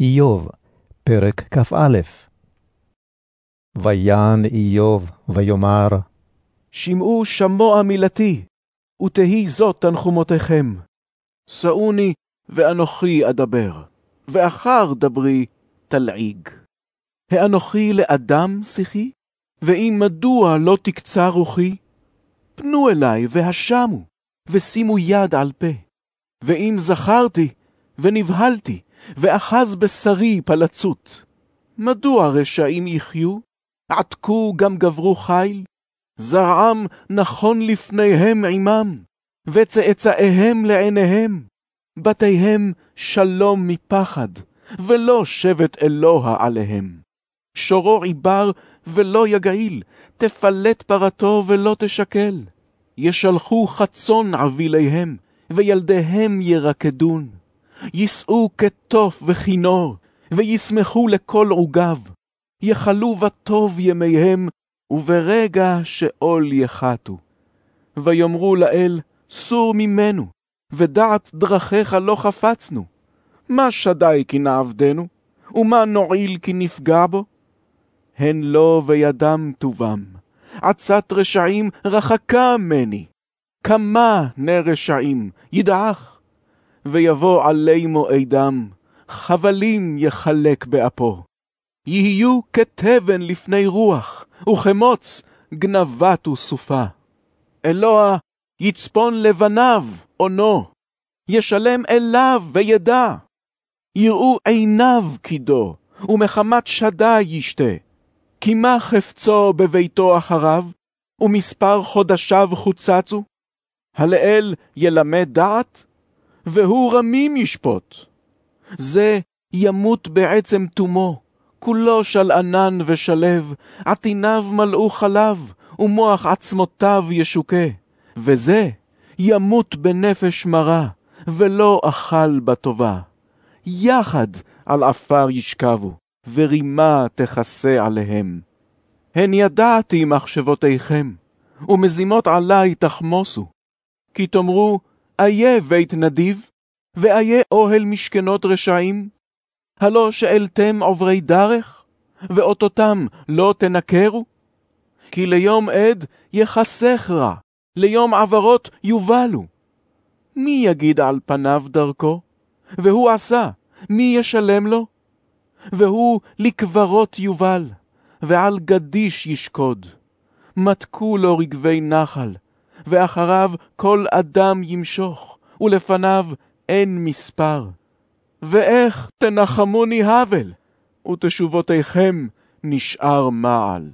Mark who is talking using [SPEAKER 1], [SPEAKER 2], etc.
[SPEAKER 1] איוב, פרק כ"א ויען איוב ויאמר,
[SPEAKER 2] שמעו שמוע מילתי, ותהי זאת תנחומותיכם. שאוני, ואנוכי אדבר, ואחר דברי תלעיג. האנוכי לאדם שיחי? ואם מדוע לא תקצר רוחי? פנו אלי והשמו, ושימו יד על פה. ואם זכרתי, ונבהלתי, ואחז בשרי פלצות. מדוע רשעים יחיו? עתקו גם גברו חיל? זרעם נכון לפניהם עמם, וצאצאיהם לעיניהם. בתיהם שלום מפחד, ולא שבט אלוה עליהם. שורו עיבר ולא יגעיל, תפלט פרתו ולא תשקל. ישלחו חצון עביליהם, וילדיהם ירקדון. יישאו כתוף וכינור, וישמחו לכל עוגיו. יחלו בטוב ימיהם, וברגע שאול יחתו. ויאמרו לאל, סור ממנו, ודעת דרכיך לא חפצנו. מה שדי כי נעבדנו, ומה נועיל כי נפגע בו? הן לו וידם טובם, עצת רשעים רחקה ממני. כמה נרשעים, ידעך. ויבוא עלי מועדם, חבלים יחלק באפו. יהיו כתבן לפני רוח, וכמוץ גנבת וסופה. אלוה יצפון לבניו עונו, ישלם אליו וידע. יראו עיניו קידו, ומחמת שדי ישתה. כי מה חפצו בביתו אחריו, ומספר חודשיו חוצצו? הלאל ילמד דעת? והוא רמים ישפוט. זה ימות בעצם תומו, כולו שלענן ושלב, עטיניו מלאו חלב, ומוח עצמותיו ישוקה. וזה ימות בנפש מרה, ולא אכל בטובה. יחד על עפר ישכבו, ורימה תכסה עליהם. הן ידעתי מחשבותיכם, ומזימות עלי תחמוסו. כי תאמרו, איה בית נדיב, ואיה אוהל משכנות רשעים? הלא שאלתם עוברי דרך, ואותותם לא תנכרו? כי ליום עד יחסך רע, ליום עברות יובלו. מי יגיד על פניו דרכו? והוא עשה, מי ישלם לו? והוא לקברות יובל, ועל גדיש ישקוד. מתקו לו רגבי נחל, ואחריו כל אדם ימשוך, ולפניו אין מספר. ואיך תנחמוני הבל, ותשובותיכם נשאר מעל.